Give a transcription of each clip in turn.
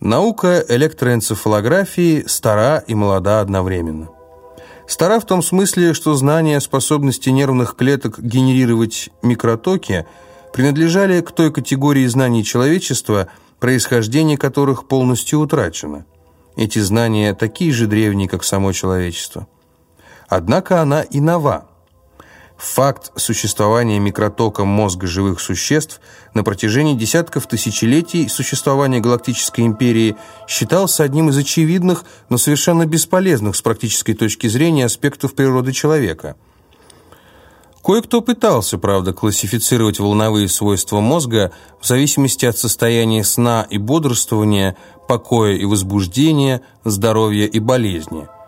Наука электроэнцефалографии стара и молода одновременно. Стара в том смысле, что знания о способности нервных клеток генерировать микротоки принадлежали к той категории знаний человечества, происхождение которых полностью утрачено. Эти знания такие же древние, как само человечество. Однако она и нова – Факт существования микротока мозга живых существ на протяжении десятков тысячелетий существования Галактической империи считался одним из очевидных, но совершенно бесполезных с практической точки зрения аспектов природы человека. Кое-кто пытался, правда, классифицировать волновые свойства мозга в зависимости от состояния сна и бодрствования, покоя и возбуждения, здоровья и болезни –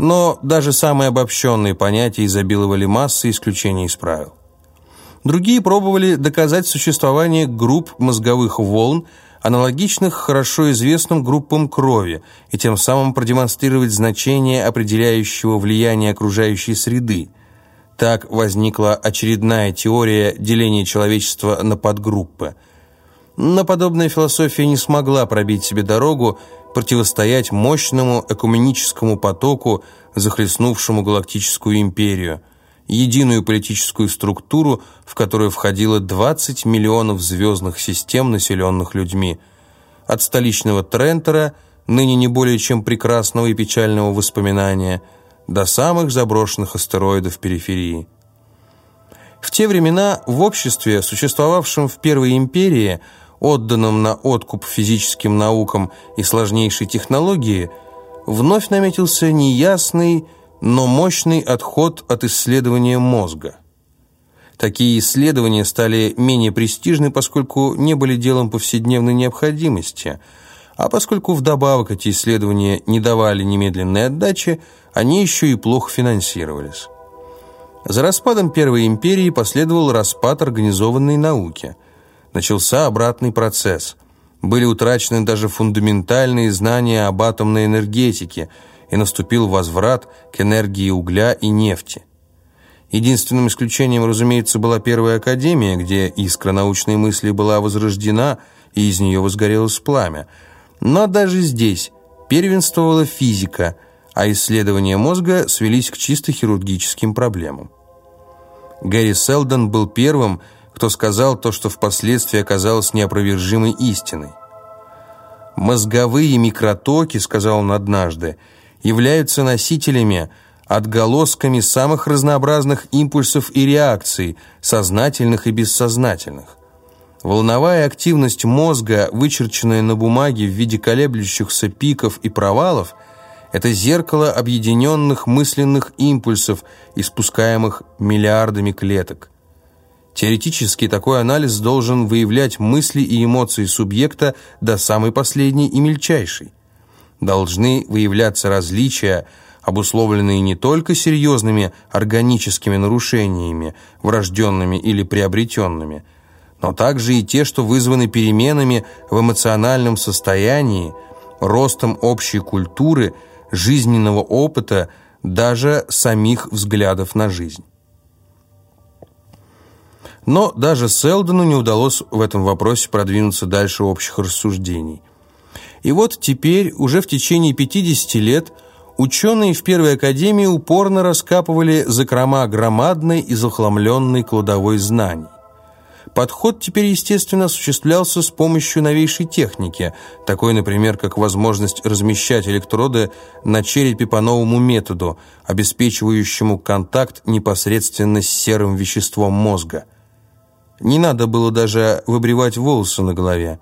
но даже самые обобщенные понятия изобиловали массой исключений из правил. Другие пробовали доказать существование групп мозговых волн, аналогичных хорошо известным группам крови, и тем самым продемонстрировать значение определяющего влияния окружающей среды. Так возникла очередная теория деления человечества на подгруппы. Но подобная философия не смогла пробить себе дорогу противостоять мощному экуменическому потоку, захлестнувшему галактическую империю, единую политическую структуру, в которую входило 20 миллионов звездных систем, населенных людьми. От столичного Трентера, ныне не более чем прекрасного и печального воспоминания, до самых заброшенных астероидов периферии. В те времена в обществе, существовавшем в Первой империи, отданном на откуп физическим наукам и сложнейшей технологии, вновь наметился неясный, но мощный отход от исследования мозга. Такие исследования стали менее престижны, поскольку не были делом повседневной необходимости, а поскольку вдобавок эти исследования не давали немедленной отдачи, они еще и плохо финансировались. За распадом Первой империи последовал распад организованной науки – начался обратный процесс. Были утрачены даже фундаментальные знания об атомной энергетике, и наступил возврат к энергии угля и нефти. Единственным исключением, разумеется, была Первая Академия, где искра научной мысли была возрождена, и из нее возгорелось пламя. Но даже здесь первенствовала физика, а исследования мозга свелись к чисто хирургическим проблемам. Гэри Селдон был первым, кто сказал то, что впоследствии оказалось неопровержимой истиной. «Мозговые микротоки, — сказал он однажды, — являются носителями, отголосками самых разнообразных импульсов и реакций, сознательных и бессознательных. Волновая активность мозга, вычерченная на бумаге в виде колеблющихся пиков и провалов, это зеркало объединенных мысленных импульсов, испускаемых миллиардами клеток. Теоретически такой анализ должен выявлять мысли и эмоции субъекта до самой последней и мельчайшей. Должны выявляться различия, обусловленные не только серьезными органическими нарушениями, врожденными или приобретенными, но также и те, что вызваны переменами в эмоциональном состоянии, ростом общей культуры, жизненного опыта, даже самих взглядов на жизнь. Но даже Селдону не удалось в этом вопросе продвинуться дальше общих рассуждений. И вот теперь, уже в течение 50 лет, ученые в Первой Академии упорно раскапывали закрома громадной и захламленной кладовой знаний. Подход теперь, естественно, осуществлялся с помощью новейшей техники, такой, например, как возможность размещать электроды на черепе по новому методу, обеспечивающему контакт непосредственно с серым веществом мозга – не надо было даже выбривать волосы на голове.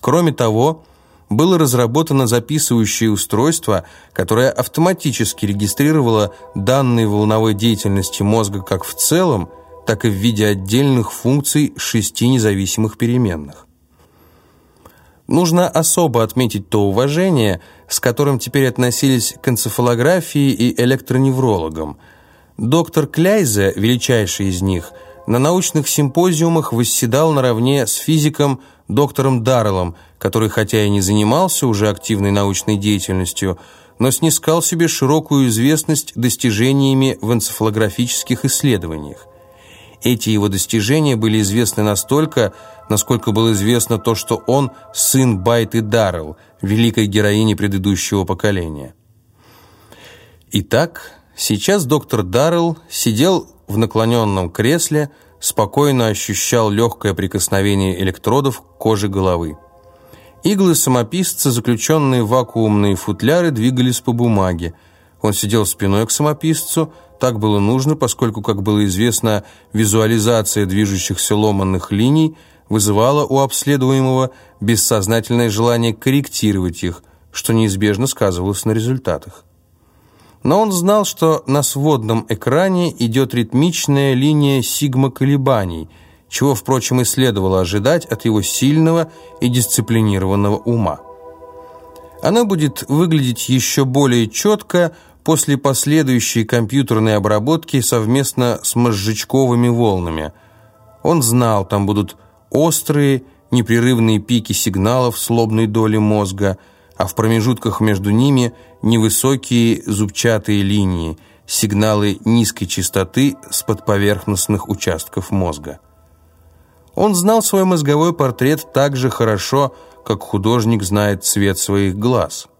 Кроме того, было разработано записывающее устройство, которое автоматически регистрировало данные волновой деятельности мозга как в целом, так и в виде отдельных функций шести независимых переменных. Нужно особо отметить то уважение, с которым теперь относились к энцефалографии и электроневрологам. Доктор Кляйзе, величайший из них – на научных симпозиумах восседал наравне с физиком доктором Дарреллом, который хотя и не занимался уже активной научной деятельностью, но снискал себе широкую известность достижениями в энцефалографических исследованиях. Эти его достижения были известны настолько, насколько было известно то, что он сын Байты Даррелл, великой героини предыдущего поколения. Итак, сейчас доктор Даррелл сидел в наклоненном кресле, спокойно ощущал легкое прикосновение электродов к коже головы. Иглы самописца, заключенные в вакуумные футляры, двигались по бумаге. Он сидел спиной к самописцу, так было нужно, поскольку, как было известно, визуализация движущихся ломанных линий вызывала у обследуемого бессознательное желание корректировать их, что неизбежно сказывалось на результатах. Но он знал, что на сводном экране идет ритмичная линия сигма-колебаний, чего, впрочем, и следовало ожидать от его сильного и дисциплинированного ума. Она будет выглядеть еще более четко после последующей компьютерной обработки совместно с мозжечковыми волнами. Он знал, там будут острые, непрерывные пики сигналов с лобной доли мозга, а в промежутках между ними невысокие зубчатые линии, сигналы низкой частоты с подповерхностных участков мозга. Он знал свой мозговой портрет так же хорошо, как художник знает цвет своих глаз –